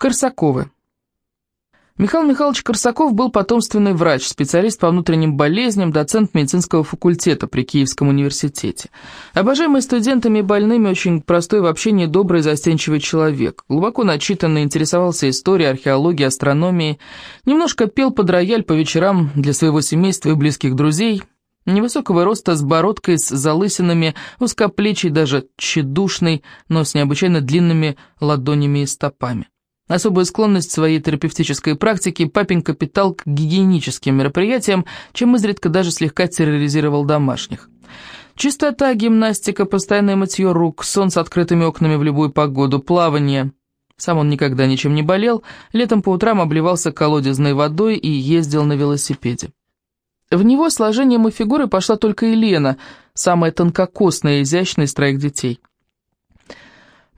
Корсаковы. Михаил Михайлович Корсаков был потомственный врач, специалист по внутренним болезням, доцент медицинского факультета при Киевском университете. Обожаемый студентами и больными, очень простой в общении, добрый, застенчивый человек. Глубоко начитанный, интересовался историей, археологией, астрономией. Немножко пел под рояль по вечерам для своего семейства и близких друзей. Невысокого роста, с бородкой, с залысинами, узкоплечий, даже тщедушный, но с необычайно длинными ладонями и стопами. Особую склонность своей терапевтической практики папенька питал к гигиеническим мероприятиям, чем изредка даже слегка терроризировал домашних. Чистота, гимнастика, постоянное мытье рук, сон с открытыми окнами в любую погоду, плавание. Сам он никогда ничем не болел, летом по утрам обливался колодезной водой и ездил на велосипеде. В него сложением и фигурой пошла только Елена, самая тонкокосная и изящная из троих детей.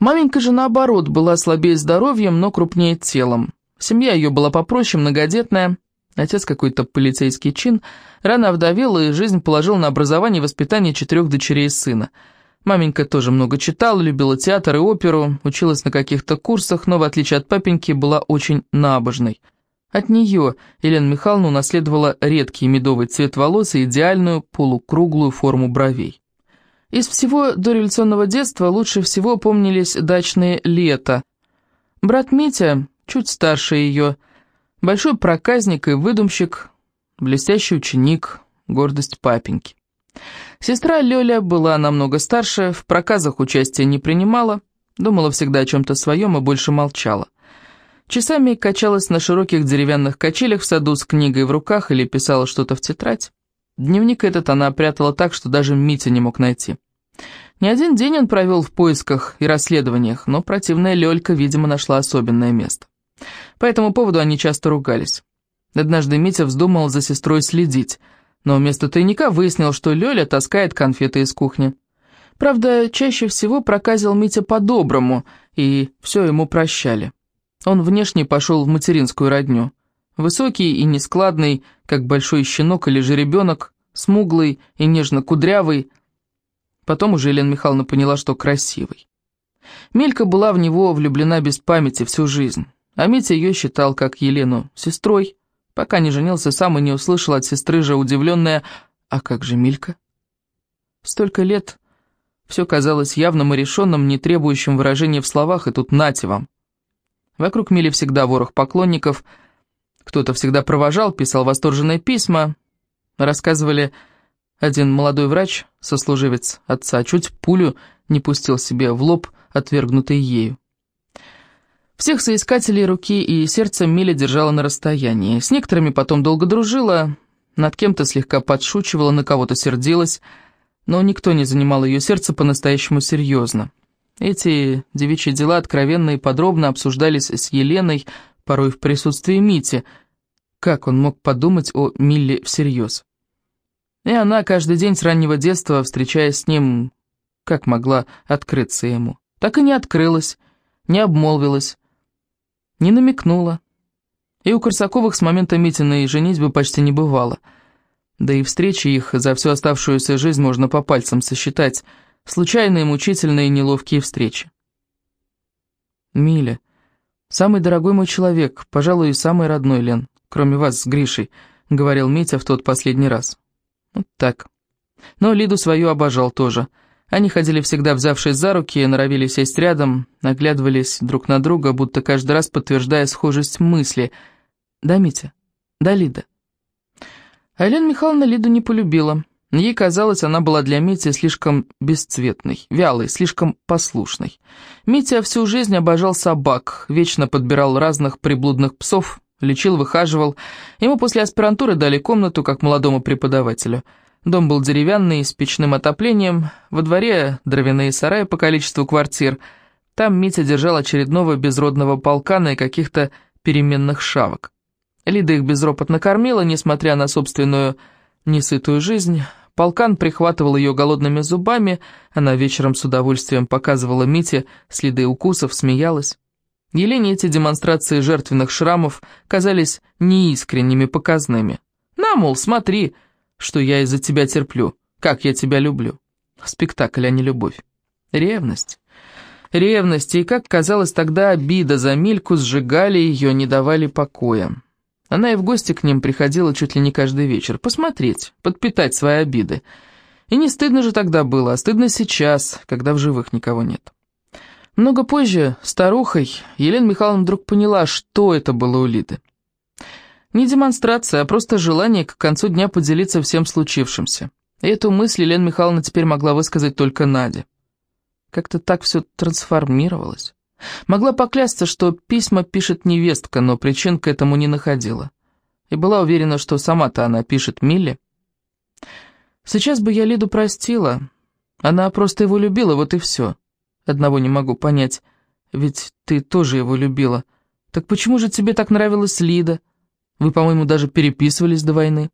Маменька же, наоборот, была слабее здоровьем, но крупнее телом. Семья ее была попроще, многодетная. Отец какой-то полицейский чин. Рано овдовел и жизнь положил на образование и воспитание четырех дочерей и сына. Маменька тоже много читала, любила театр и оперу, училась на каких-то курсах, но, в отличие от папеньки, была очень набожной. От нее Елена Михайловна унаследовала редкий медовый цвет волос и идеальную полукруглую форму бровей. Из всего дореволюционного детства лучше всего помнились дачные лета. Брат Митя, чуть старше ее, большой проказник и выдумщик, блестящий ученик, гордость папеньки. Сестра Лёля была намного старше, в проказах участия не принимала, думала всегда о чем-то своем и больше молчала. Часами качалась на широких деревянных качелях в саду с книгой в руках или писала что-то в тетрадь. Дневник этот она прятала так, что даже Митя не мог найти. Не один день он провел в поисках и расследованиях, но противная Лёлька, видимо, нашла особенное место. По этому поводу они часто ругались. Однажды Митя вздумал за сестрой следить, но вместо тайника выяснил, что Лёля таскает конфеты из кухни. Правда, чаще всего проказил Митя по-доброму, и все ему прощали. Он внешне пошел в материнскую родню. Высокий и нескладный, как большой щенок или жеребенок, смуглый и нежно-кудрявый. Потом уже Елена Михайловна поняла, что красивый. Мелька была в него влюблена без памяти всю жизнь, а Митя ее считал, как Елену, сестрой, пока не женился сам и не услышал от сестры же удивленная «А как же Милька?». Столько лет все казалось явным и решенным, не требующим выражения в словах, и тут нате вам. Вокруг Мили всегда ворох поклонников – кто-то всегда провожал, писал восторженные письма. Рассказывали, один молодой врач, сослуживец отца, чуть пулю не пустил себе в лоб, отвергнутый ею. Всех соискателей руки и сердца Миля держала на расстоянии. С некоторыми потом долго дружила, над кем-то слегка подшучивала, на кого-то сердилась, но никто не занимал ее сердце по-настоящему серьезно. Эти девичьи дела откровенно и подробно обсуждались с Еленой, порой в присутствии Мити. Как он мог подумать о Милле всерьез? И она каждый день с раннего детства, встречаясь с ним, как могла открыться ему? Так и не открылась, не обмолвилась, не намекнула. И у Корсаковых с момента Митиной женитьбы почти не бывало. Да и встречи их за всю оставшуюся жизнь можно по пальцам сосчитать. Случайные, мучительные, неловкие встречи. «Миля, «Самый дорогой мой человек, пожалуй, и самый родной, Лен, кроме вас с Гришей», — говорил Митя в тот последний раз. Вот так. Но Лиду свою обожал тоже. Они ходили всегда взявшись за руки, норовили сесть рядом, наглядывались друг на друга, будто каждый раз подтверждая схожесть мысли. «Да, Митя? Да, Лида?» А Елена Михайловна Лиду не полюбила. Ей казалось, она была для Мити слишком бесцветной, вялой, слишком послушной. Митя всю жизнь обожал собак, вечно подбирал разных приблудных псов, лечил, выхаживал. Ему после аспирантуры дали комнату, как молодому преподавателю. Дом был деревянный, с печным отоплением, во дворе дровяные сараи по количеству квартир. Там Митя держал очередного безродного полкана и каких-то переменных шавок. Лида их безропотно кормила, несмотря на собственную несытую жизнь, Полкан прихватывал ее голодными зубами, она вечером с удовольствием показывала Мите следы укусов, смеялась. Елене эти демонстрации жертвенных шрамов казались неискренними, показными. «На, мол, смотри, что я из-за тебя терплю, как я тебя люблю». Спектакль, а не любовь. Ревность. Ревность и, как казалось тогда, обида за Мильку сжигали ее, не давали покоя. Она и в гости к ним приходила чуть ли не каждый вечер, посмотреть, подпитать свои обиды. И не стыдно же тогда было, а стыдно сейчас, когда в живых никого нет. Много позже, старухой, Елена Михайловна вдруг поняла, что это было у Лиды. Не демонстрация, а просто желание к концу дня поделиться всем случившимся. И эту мысль Елена Михайловна теперь могла высказать только Наде. Как-то так все трансформировалось. Могла поклясться, что письма пишет невестка, но причин к этому не находила. И была уверена, что сама-то она пишет Милле. Сейчас бы я Лиду простила. Она просто его любила, вот и все. Одного не могу понять. Ведь ты тоже его любила. Так почему же тебе так нравилась Лида? Вы, по-моему, даже переписывались до войны.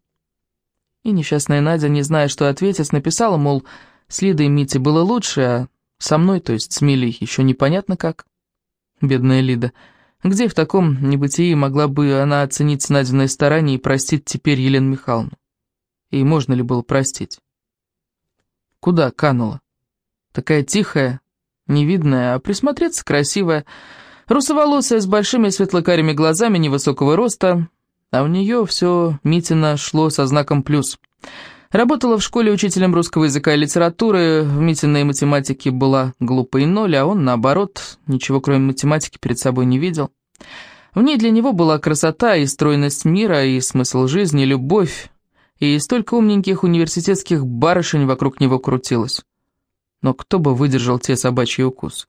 И несчастная Надя, не зная, что ответить, написала, мол, с Лидой и Митей было лучше, а со мной, то есть с Милей, еще непонятно как. Бедная Лида. Где в таком небытии могла бы она оценить Надиное старание и простить теперь Елену Михайловну? И можно ли было простить? Куда канула? Такая тихая, невидная, а присмотреться красивая, русоволосая, с большими светлокарими глазами невысокого роста, а у нее все Митина шло со знаком «плюс». Работала в школе учителем русского языка и литературы, в Митиной математике была глупой ноль, а он, наоборот, ничего кроме математики перед собой не видел. В ней для него была красота и стройность мира, и смысл жизни, и любовь, и столько умненьких университетских барышень вокруг него крутилось. Но кто бы выдержал те собачьи укусы?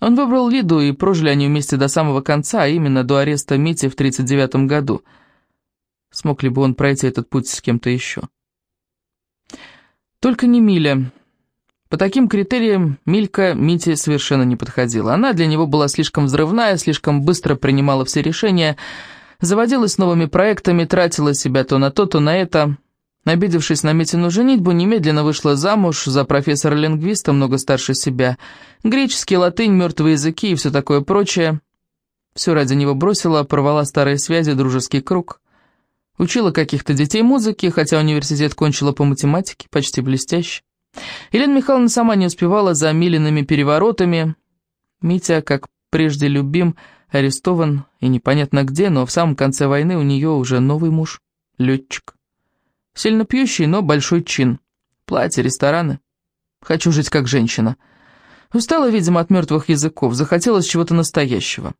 Он выбрал Лиду, и прожили они вместе до самого конца, а именно до ареста Мити в 39 году. Смог ли бы он пройти этот путь с кем-то еще? Только не Миля. По таким критериям Милька Мите совершенно не подходила. Она для него была слишком взрывная, слишком быстро принимала все решения, заводилась новыми проектами, тратила себя то на то, то на это. Обидевшись на Митину женитьбу, немедленно вышла замуж за профессора-лингвиста, много старше себя. Греческий, латынь, мертвые языки и все такое прочее. Все ради него бросила, порвала старые связи, дружеский круг. Учила каких-то детей музыки, хотя университет кончила по математике, почти блестяще. Елена Михайловна сама не успевала за Милиными переворотами. Митя, как прежде любим, арестован и непонятно где, но в самом конце войны у нее уже новый муж, летчик. Сильно пьющий, но большой чин. Платье, рестораны. Хочу жить как женщина. Устала, видимо, от мертвых языков, захотелось чего-то настоящего.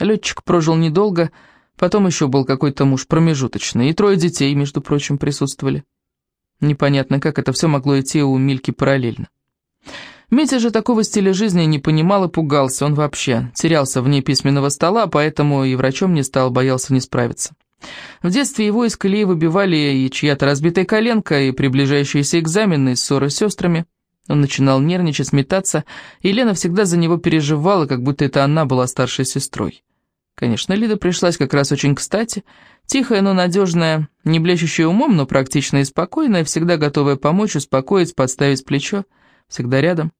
Летчик прожил недолго, Потом еще был какой-то муж промежуточный, и трое детей, между прочим, присутствовали. Непонятно, как это все могло идти у Мильки параллельно. Митя же такого стиля жизни не понимал и пугался, он вообще терялся вне письменного стола, поэтому и врачом не стал, боялся не справиться. В детстве его из колеи выбивали и чья-то разбитая коленка, и приближающиеся экзамены, и ссоры с сестрами. Он начинал нервничать, метаться, и Лена всегда за него переживала, как будто это она была старшей сестрой. Конечно, Лида пришлась как раз очень кстати. Тихая, но надежная, не блещущая умом, но практичная и спокойная, всегда готовая помочь, успокоить, подставить плечо, всегда рядом.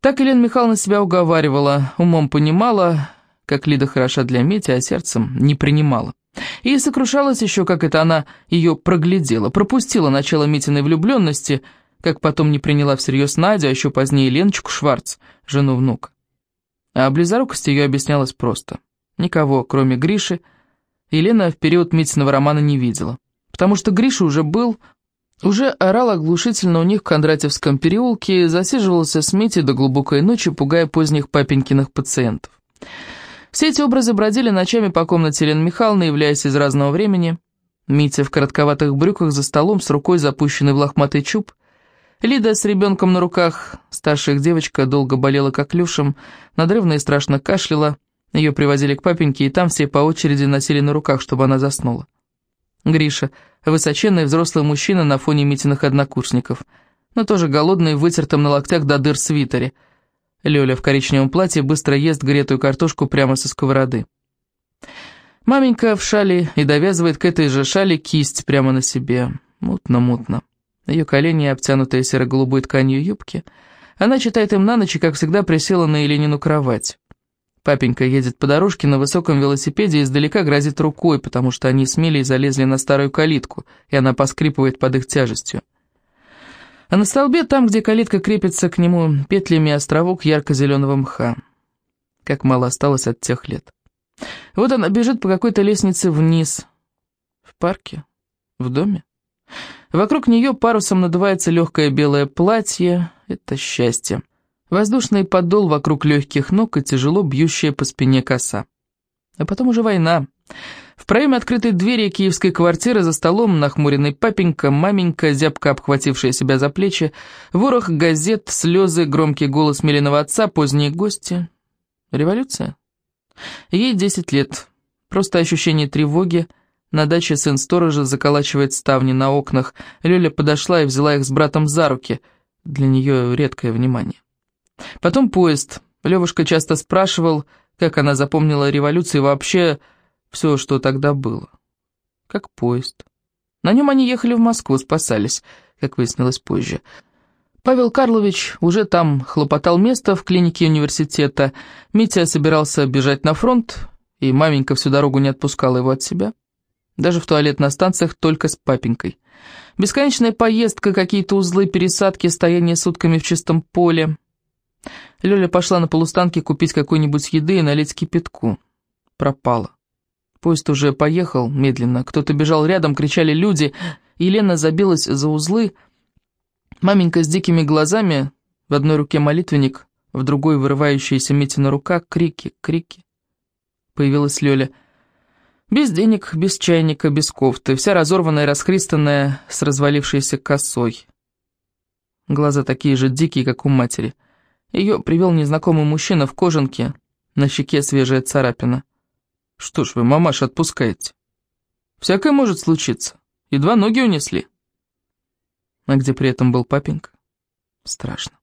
Так Елена Михайловна себя уговаривала, умом понимала, как Лида хороша для Мити, а сердцем не принимала. И сокрушалась еще, как это она ее проглядела, пропустила начало Митиной влюбленности, как потом не приняла всерьез Надю, а еще позднее Леночку Шварц, жену внука. А близорукость ее объяснялась просто – Никого, кроме Гриши, Елена в период Митиного романа не видела. Потому что Гриша уже был, уже орал оглушительно у них в Кондратьевском переулке, засиживался с Митей до глубокой ночи, пугая поздних папенькиных пациентов. Все эти образы бродили ночами по комнате Елены Михайловны, являясь из разного времени. Митя в коротковатых брюках за столом с рукой запущенной в лохматый чуб. Лида с ребенком на руках, старшая девочка, долго болела коклюшем, надрывно и страшно кашляла, ее привозили к папеньке, и там все по очереди носили на руках, чтобы она заснула. Гриша, высоченный взрослый мужчина на фоне Митиных однокурсников, но тоже голодный, вытертым на локтях до дыр свитере. Лёля в коричневом платье быстро ест гретую картошку прямо со сковороды. Маменька в шале и довязывает к этой же шале кисть прямо на себе. Мутно-мутно. Ее колени, обтянутые серо-голубой тканью юбки. Она читает им на ночь и, как всегда, присела на Еленину кровать. Папенька едет по дорожке на высоком велосипеде и издалека грозит рукой, потому что они смели и залезли на старую калитку, и она поскрипывает под их тяжестью. А на столбе, там, где калитка крепится к нему петлями островок ярко-зеленого мха. Как мало осталось от тех лет. Вот она бежит по какой-то лестнице вниз. В парке? В доме? Вокруг нее парусом надувается легкое белое платье. Это счастье. Воздушный подол вокруг легких ног и тяжело бьющая по спине коса. А потом уже война. В проеме открытой двери киевской квартиры за столом нахмуренный папенька, маменька, зябко обхватившая себя за плечи, ворох газет, слезы, громкий голос Милиного отца, поздние гости. Революция? Ей десять лет. Просто ощущение тревоги. На даче сын сторожа заколачивает ставни на окнах. Лёля подошла и взяла их с братом за руки. Для нее редкое внимание. Потом поезд. Левушка часто спрашивал, как она запомнила революцию и вообще все, что тогда было. Как поезд. На нем они ехали в Москву, спасались, как выяснилось позже. Павел Карлович уже там хлопотал место в клинике университета. Митя собирался бежать на фронт, и маменька всю дорогу не отпускала его от себя. Даже в туалет на станциях только с папенькой. Бесконечная поездка, какие-то узлы, пересадки, стояние сутками в чистом поле. Лёля пошла на полустанке купить какой-нибудь еды и налить кипятку. Пропала. Поезд уже поехал медленно, кто-то бежал рядом, кричали люди. Елена забилась за узлы. Маменька с дикими глазами, в одной руке молитвенник, в другой вырывающаяся Митина рука, крики, крики. Появилась Лёля. Без денег, без чайника, без кофты, вся разорванная, расхристанная, с развалившейся косой. Глаза такие же дикие, как у матери. Ее привел незнакомый мужчина в кожанке, на щеке свежая царапина. Что ж вы, мамаш, отпускаете? Всякое может случиться. Едва ноги унесли. А где при этом был папенька? Страшно.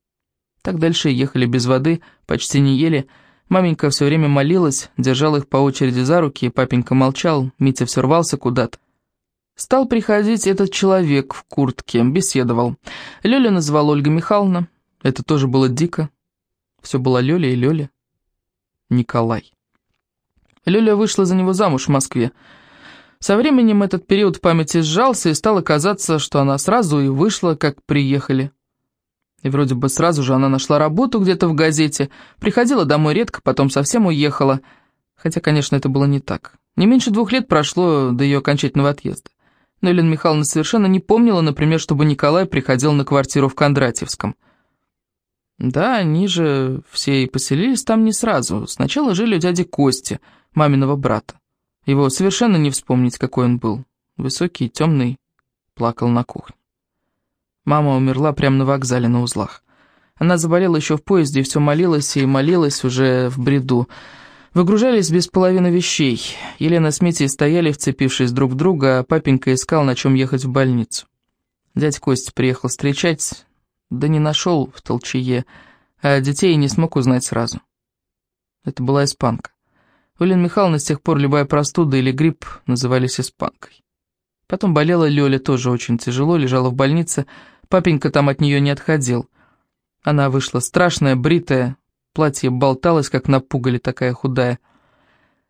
Так дальше ехали без воды, почти не ели. Маменька все время молилась, держала их по очереди за руки, папенька молчал, Митя все рвался куда-то. Стал приходить этот человек в куртке, беседовал. Лёля называла Ольга Михайловна. Это тоже было дико. Все было Лёля и Лёля. Николай. Лёля вышла за него замуж в Москве. Со временем этот период в памяти сжался, и стало казаться, что она сразу и вышла, как приехали. И вроде бы сразу же она нашла работу где-то в газете, приходила домой редко, потом совсем уехала. Хотя, конечно, это было не так. Не меньше двух лет прошло до ее окончательного отъезда. Но Елена Михайловна совершенно не помнила, например, чтобы Николай приходил на квартиру в Кондратьевском. Да, они же все и поселились там не сразу. Сначала жили у дяди Кости – маминого брата. Его совершенно не вспомнить, какой он был. Высокий, темный, плакал на кухне. Мама умерла прямо на вокзале на узлах. Она заболела еще в поезде и все молилась и молилась уже в бреду. Выгружались без половины вещей. Елена с Митей стояли, вцепившись друг в друга, а папенька искал, на чем ехать в больницу. Дядь Кость приехал встречать, да не нашел в толчее, а детей не смог узнать сразу. Это была испанка. У Лены Михайловны с тех пор любая простуда или грипп назывались испанкой. Потом болела Лёля тоже очень тяжело, лежала в больнице, папенька там от нее не отходил. Она вышла страшная, бритая, платье болталось, как на пугале, такая худая.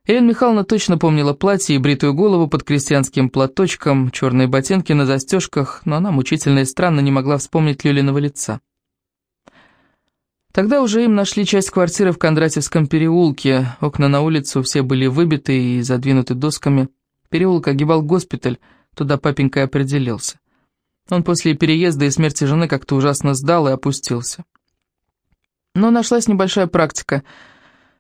Елена Михайловна точно помнила платье и бритую голову под крестьянским платочком, черные ботинки на застежках, но она мучительно и странно не могла вспомнить Лёлиного лица. Тогда уже им нашли часть квартиры в Кондратьевском переулке. Окна на улицу все были выбиты и задвинуты досками. Переулок огибал госпиталь, туда папенька и определился. Он после переезда и смерти жены как-то ужасно сдал и опустился. Но нашлась небольшая практика.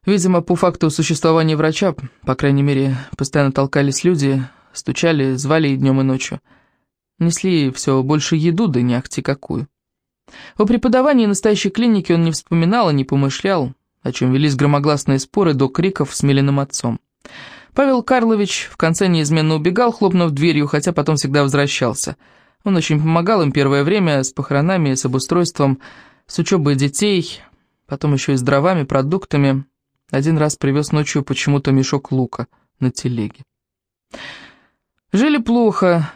Видимо, по факту существования врача, по крайней мере, постоянно толкались люди, стучали, звали и днем, и ночью. Несли все больше еду, да не ахти какую. О преподавании настоящей клиники он не вспоминал и не помышлял, о чем велись громогласные споры до криков с Милиным отцом. Павел Карлович в конце неизменно убегал, хлопнув дверью, хотя потом всегда возвращался. Он очень помогал им первое время с похоронами, с обустройством, с учебой детей, потом еще и с дровами, продуктами. Один раз привез ночью почему-то мешок лука на телеге. Жили плохо,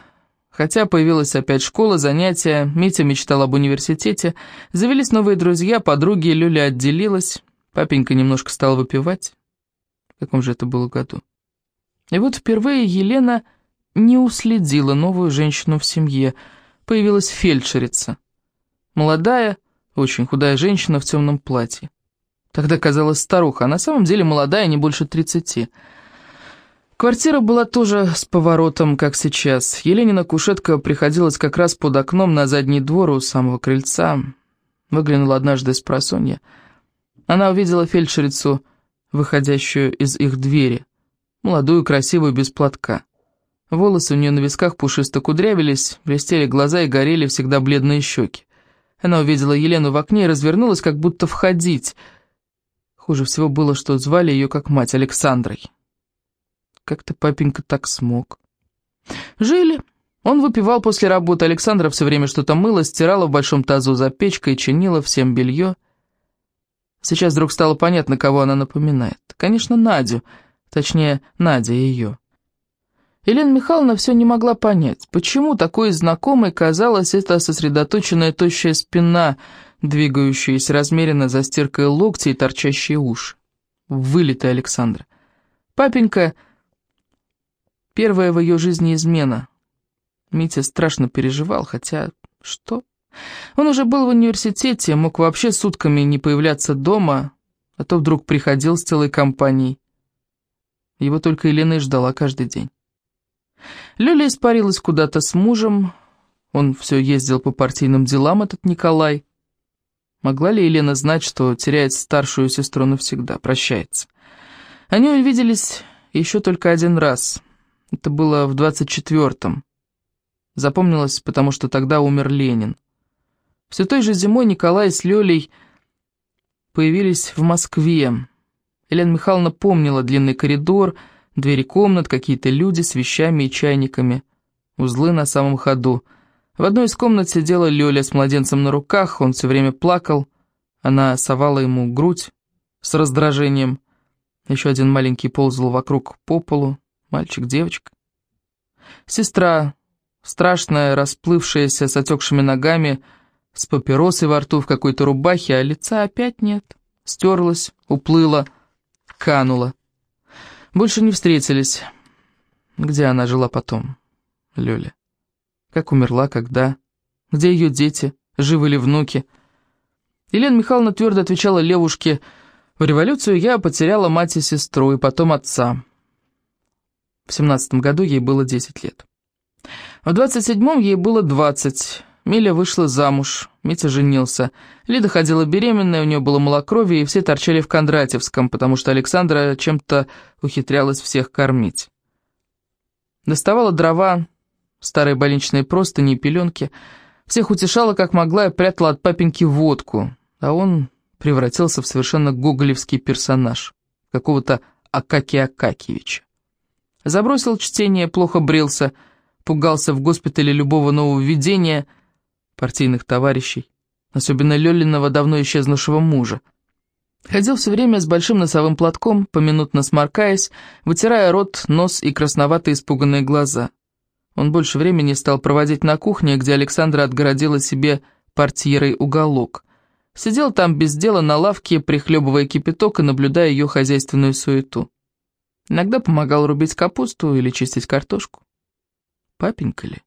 Хотя появилась опять школа, занятия, Митя мечтал об университете, завелись новые друзья, подруги, Люля отделилась, папенька немножко стал выпивать. В каком же это было году? И вот впервые Елена не уследила новую женщину в семье, появилась фельдшерица. Молодая, очень худая женщина в темном платье. Тогда казалась старуха, а на самом деле молодая, не больше тридцати. Квартира была тоже с поворотом, как сейчас. Еленина кушетка приходилась как раз под окном на задний двор у самого крыльца. Выглянула однажды с просонья. Она увидела фельдшерицу, выходящую из их двери, молодую, красивую, без платка. Волосы у нее на висках пушисто кудрявились, блестели глаза и горели всегда бледные щеки. Она увидела Елену в окне и развернулась, как будто входить. Хуже всего было, что звали ее как мать Александрой. Как-то папенька так смог. Жили. Он выпивал после работы, Александра все время что-то мыла, стирала в большом тазу за печкой, чинила всем белье. Сейчас вдруг стало понятно, кого она напоминает. Конечно, Надю, точнее, Надя ее. Елена Михайловна все не могла понять, почему такой знакомой казалась эта сосредоточенная тощая спина, двигающаяся размеренно за стиркой локти и торчащие уши. Вылитая Александра. Папенька — первая в ее жизни измена. Митя страшно переживал, хотя что? Он уже был в университете, мог вообще сутками не появляться дома, а то вдруг приходил с целой компанией. Его только Елена и ждала каждый день. Лёля испарилась куда-то с мужем. Он все ездил по партийным делам, этот Николай. Могла ли Елена знать, что теряет старшую сестру навсегда, прощается? Они увиделись еще только один раз. Это было в двадцать четвертом. Запомнилось, потому что тогда умер Ленин. Все той же зимой Николай с Лёлей появились в Москве. Елена Михайловна помнила длинный коридор, Двери комнат, какие-то люди с вещами и чайниками. Узлы на самом ходу. В одной из комнат сидела Лёля с младенцем на руках, он все время плакал. Она совала ему грудь с раздражением. Еще один маленький ползал вокруг по полу. Мальчик, девочка. Сестра, страшная, расплывшаяся, с отекшими ногами, с папиросой во рту в какой-то рубахе, а лица опять нет. Стерлась, уплыла, канула. Больше не встретились. Где она жила потом, Лёля? Как умерла, когда? Где ее дети? Живы ли внуки? Елена Михайловна твердо отвечала Левушке, «В революцию я потеряла мать и сестру, и потом отца». В семнадцатом году ей было десять лет. В двадцать седьмом ей было двадцать. Миля вышла замуж, Митя женился. Лида ходила беременная, у нее было малокровие, и все торчали в Кондратьевском, потому что Александра чем-то ухитрялась всех кормить. Доставала дрова, старые больничные простыни и пеленки. Всех утешала, как могла, и прятала от папеньки водку. А он превратился в совершенно гоголевский персонаж, какого-то Акакия Акакевича. Забросил чтение, плохо брился, пугался в госпитале любого нововведения — партийных товарищей, особенно Лёлиного давно исчезнувшего мужа. Ходил все время с большим носовым платком, поминутно сморкаясь, вытирая рот, нос и красноватые испуганные глаза. Он больше времени стал проводить на кухне, где Александра отгородила себе портьерой уголок. Сидел там без дела на лавке, прихлебывая кипяток и наблюдая ее хозяйственную суету. Иногда помогал рубить капусту или чистить картошку. Папенька ли?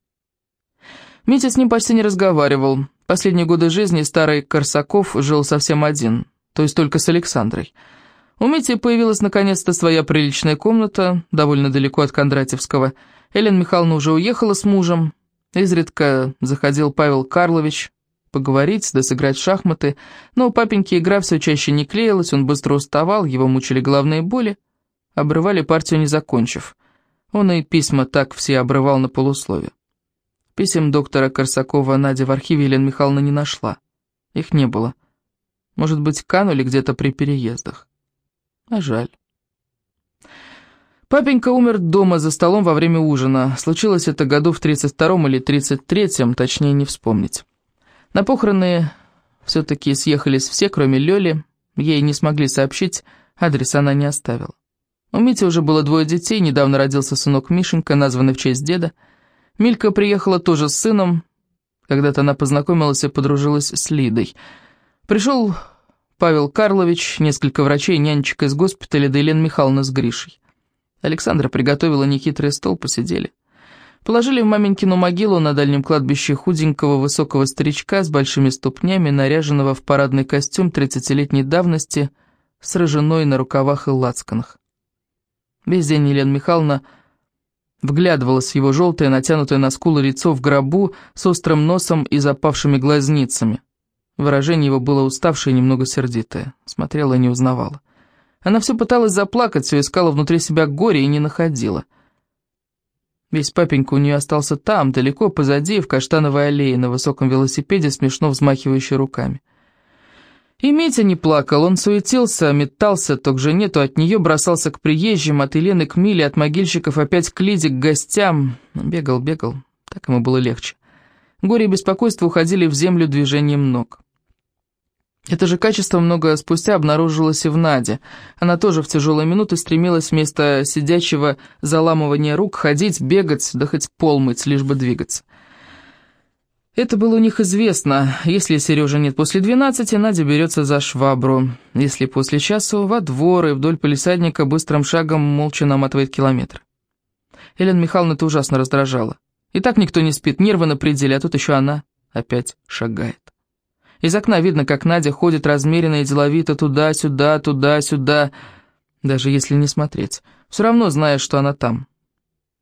Митя с ним почти не разговаривал. Последние годы жизни старый Корсаков жил совсем один, то есть только с Александрой. У Мити появилась наконец-то своя приличная комната, довольно далеко от Кондратьевского. Элен Михайловна уже уехала с мужем. Изредка заходил Павел Карлович поговорить, да сыграть в шахматы, но у папеньки игра все чаще не клеилась, он быстро уставал, его мучили головные боли. Обрывали партию, не закончив. Он и письма так все обрывал на полусловие. Писем доктора Корсакова Надя в архиве Елена Михайловна не нашла. Их не было. Может быть, канули где-то при переездах. А жаль. Папенька умер дома за столом во время ужина. Случилось это году в 32-м или 33-м, точнее не вспомнить. На похороны все-таки съехались все, кроме Лёли. Ей не смогли сообщить, адрес она не оставила. У Мити уже было двое детей, недавно родился сынок Мишенька, названный в честь деда. Милька приехала тоже с сыном. Когда-то она познакомилась и подружилась с Лидой. Пришел Павел Карлович, несколько врачей, нянечек из госпиталя, да Елена Михайловна с Гришей. Александра приготовила нехитрый стол, посидели. Положили в маменькину могилу на дальнем кладбище худенького высокого старичка с большими ступнями, наряженного в парадный костюм тридцатилетней давности, с рыжиной на рукавах и лацканах. Весь день Елена Михайловна вглядывалась в его желтое, натянутое на скулы лицо в гробу с острым носом и запавшими глазницами. Выражение его было уставшее и немного сердитое. Смотрела и не узнавала. Она все пыталась заплакать, все искала внутри себя горе и не находила. Весь папенька у нее остался там, далеко позади, в каштановой аллее, на высоком велосипеде, смешно взмахивающий руками. И Митя не плакал, он суетился, метался то к жене, то от нее, бросался к приезжим, от Елены к Миле, от могильщиков опять к Лиде, к гостям. Бегал, бегал, так ему было легче. Горе и беспокойство уходили в землю движением ног. Это же качество много спустя обнаружилось и в Наде. Она тоже в тяжелые минуты стремилась вместо сидячего заламывания рук ходить, бегать, да хоть пол мыть, лишь бы двигаться. Это было у них известно. Если Сережа нет после двенадцати, Надя берется за швабру. Если после часу, во двор и вдоль полисадника быстрым шагом молча наматывает километр. Елена Михайловна это ужасно раздражала. И так никто не спит, нервы на пределе, а тут еще она опять шагает. Из окна видно, как Надя ходит размеренно и деловито туда-сюда, туда-сюда, даже если не смотреть. Все равно знаешь, что она там.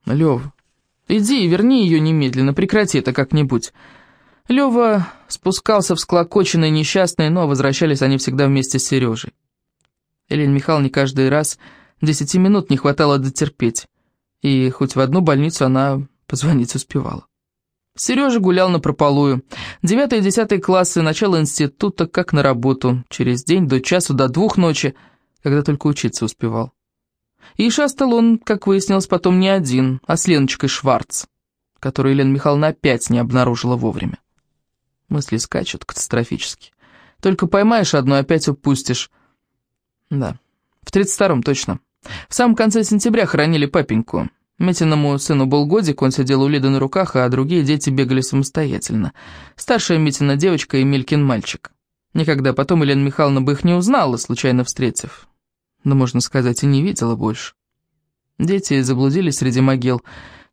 Лёва, иди и верни ее немедленно, прекрати это как-нибудь. Лёва спускался всклокоченный, несчастный, но возвращались они всегда вместе с Сережей. Елене Михайловне каждый раз десяти минут не хватало дотерпеть, и хоть в одну больницу она позвонить успевала. Сережа гулял на прополую. Девятый и десятый классы, начало института, как на работу. Через день до часу, до двух ночи, когда только учиться успевал. И шастал он, как выяснилось потом, не один, а с Леночкой Шварц, которую Елена Михайловна опять не обнаружила вовремя. Мысли скачут катастрофически. Только поймаешь одну, опять упустишь. Да, в тридцать втором точно. В самом конце сентября хоронили папеньку. Митиному сыну был годик, он сидел у Лиды на руках, а другие дети бегали самостоятельно. Старшая Митина девочка и Мелькин мальчик. Никогда потом Елена Михайловна бы их не узнала, случайно встретив. Но, можно сказать, и не видела больше. Дети заблудились среди могил.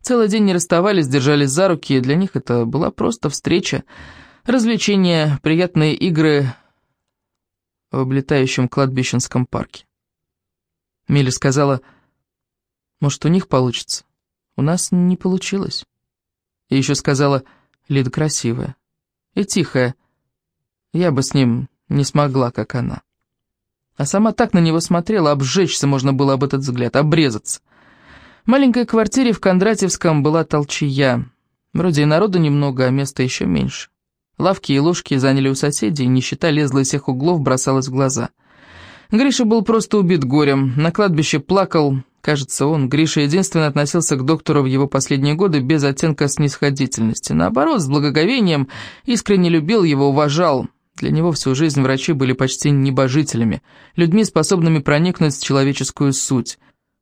Целый день не расставались, держались за руки, и для них это была просто встреча, развлечение, приятные игры в облетающем кладбищенском парке. Миля сказала... Может, у них получится? У нас не получилось. И еще сказала, Лида красивая и тихая. Я бы с ним не смогла, как она. А сама так на него смотрела, обжечься можно было об этот взгляд, обрезаться. В маленькой квартире в Кондратьевском была толчья. Вроде и народу немного, а места еще меньше. Лавки и ложки заняли у соседей, нищета лезла из всех углов, бросалась в глаза. Гриша был просто убит горем, на кладбище плакал, Кажется, он, Гриша, единственно относился к доктору в его последние годы без оттенка снисходительности. Наоборот, с благоговением, искренне любил его, уважал. Для него всю жизнь врачи были почти небожителями, людьми, способными проникнуть в человеческую суть.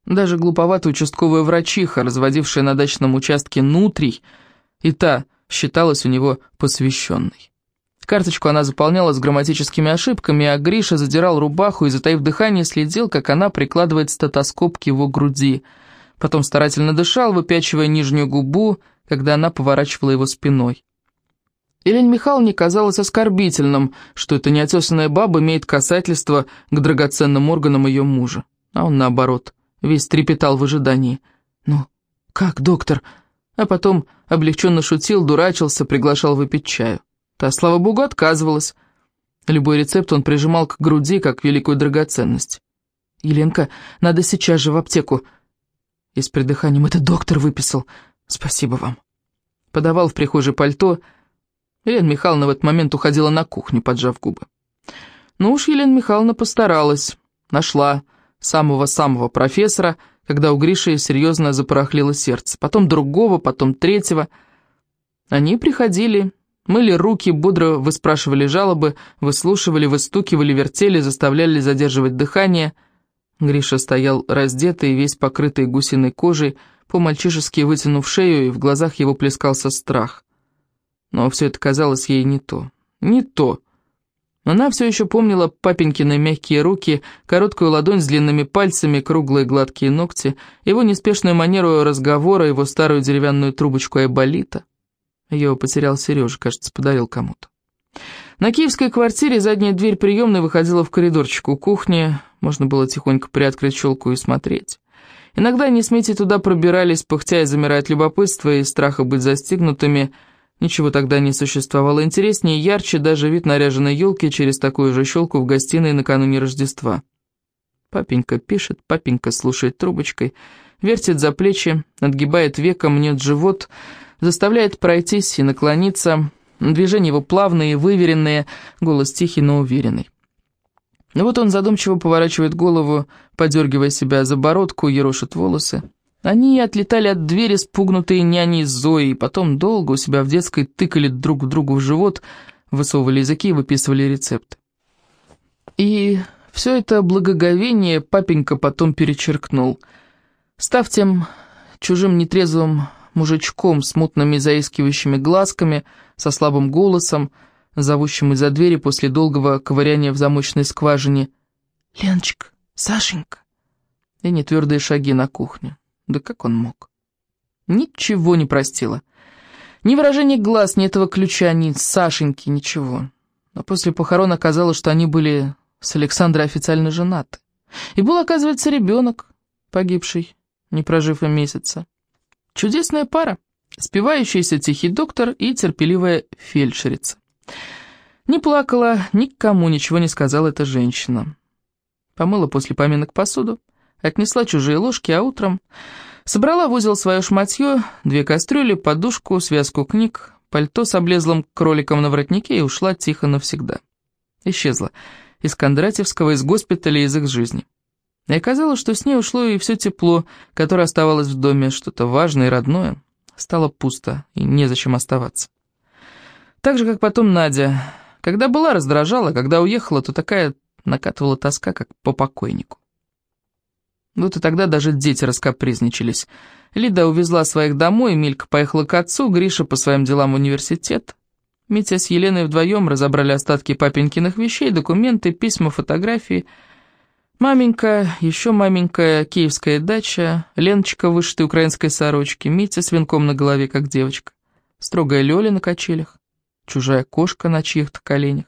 Даже глуповатая участковая врачиха, разводившая на дачном участке нутрий, и та считалась у него посвященной. Карточку она заполняла с грамматическими ошибками, а Гриша задирал рубаху и, затаив дыхание, следил, как она прикладывает стетоскоп к его груди. Потом старательно дышал, выпячивая нижнюю губу, когда она поворачивала его спиной. Елене Михайловне казалось оскорбительным, что эта неотесанная баба имеет касательство к драгоценным органам ее мужа. А он, наоборот, весь трепетал в ожидании. «Ну, как, доктор?» А потом облегченно шутил, дурачился, приглашал выпить чаю. Та, слава богу, отказывалась. Любой рецепт он прижимал к груди, как великую драгоценность. «Еленка, надо сейчас же в аптеку». И с придыханием «Это доктор выписал. Спасибо вам». Подавал в прихожей пальто. Елена Михайловна в этот момент уходила на кухню, поджав губы. Ну уж Елена Михайловна постаралась. Нашла самого-самого профессора, когда у Гриши серьезно запорохлило сердце. Потом другого, потом третьего. Они приходили Мыли руки, бодро выспрашивали жалобы, выслушивали, выстукивали, вертели, заставляли задерживать дыхание. Гриша стоял раздетый, весь покрытый гусиной кожей, по-мальчишески вытянув шею, и в глазах его плескался страх. Но все это казалось ей не то. Не то. Она все еще помнила папенькины мягкие руки, короткую ладонь с длинными пальцами, круглые гладкие ногти, его неспешную манеру разговора, его старую деревянную трубочку айболита. Ее потерял Сережа, кажется, подарил кому-то. На киевской квартире задняя дверь приемной выходила в коридорчик у кухни, можно было тихонько приоткрыть щелку и смотреть. Иногда Митей туда пробирались, пыхтя и замирая от любопытства и страха быть застигнутыми – Ничего тогда не существовало интереснее и ярче даже вид наряженной елки через такую же щелку в гостиной накануне Рождества. Папенька пишет, папенька слушает трубочкой, вертит за плечи, отгибает веком, мнет живот, заставляет пройтись и наклониться. Движения его плавные выверенные, голос тихий, но уверенный. Вот он задумчиво поворачивает голову, подергивая себя за бородку, ерошит волосы. Они отлетали от двери, спугнутые няней Зоей, и потом долго у себя в детской тыкали друг другу в живот, высовывали языки и выписывали рецепты. И все это благоговение папенька потом перечеркнул. Став тем чужим нетрезвым мужичком с мутными заискивающими глазками, со слабым голосом, зовущим из-за двери после долгого ковыряния в замочной скважине «Леночка, Сашенька!» и нетвердые шаги на кухню. Да как он мог? Ничего не простила. Ни выражения глаз, ни этого ключа, ни Сашеньки, ничего. Но после похорон оказалось, что они были с Александрой официально женаты. И был, оказывается, ребенок, погибший, не прожив и месяца. Чудесная пара, спевающийся тихий доктор и терпеливая фельдшерица. Не плакала, никому ничего не сказала эта женщина. Помыла после поминок посуду, отнесла чужие ложки, а утром собрала в узел свое шматье, две кастрюли, подушку, связку книг, пальто с облезлым кроликом на воротнике и ушла тихо навсегда. Исчезла из Кондратьевского, из госпиталя, из их жизни. И оказалось, что с ней ушло и все тепло, которое оставалось в доме, что-то важное и родное. Стало пусто, и незачем оставаться. Так же, как потом Надя. Когда была, раздражала, когда уехала, то такая накатывала тоска, как по покойнику. Вот и тогда даже дети раскапризничались. Лида увезла своих домой, Милька поехала к отцу, Гриша по своим делам в университет. Митя с Еленой вдвоем разобрали остатки папенькиных вещей, документы, письма, фотографии. Маменька, еще маменькая, киевская дача, Леночка в вышитой украинской сорочке, Митя с венком на голове, как девочка, строгая Лёля на качелях, чужая кошка на чьих-то коленях.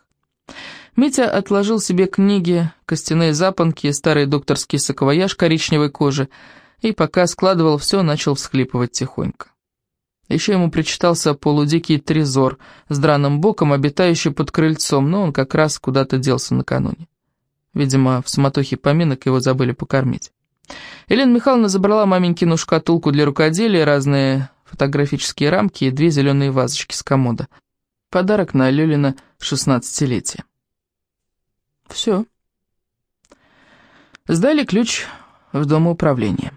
Митя отложил себе книги, костяные запонки, старый докторский саквояж коричневой кожи, и пока складывал все, начал всхлипывать тихонько. Еще ему причитался полудикий трезор с драным боком, обитающий под крыльцом, но он как раз куда-то делся накануне. Видимо, в суматохе поминок его забыли покормить. Елена Михайловна забрала маменькину шкатулку для рукоделия, разные фотографические рамки и две зеленые вазочки с комода. Подарок на Лёлина шестнадцатилетие. Все. Сдали ключ в Дом управления.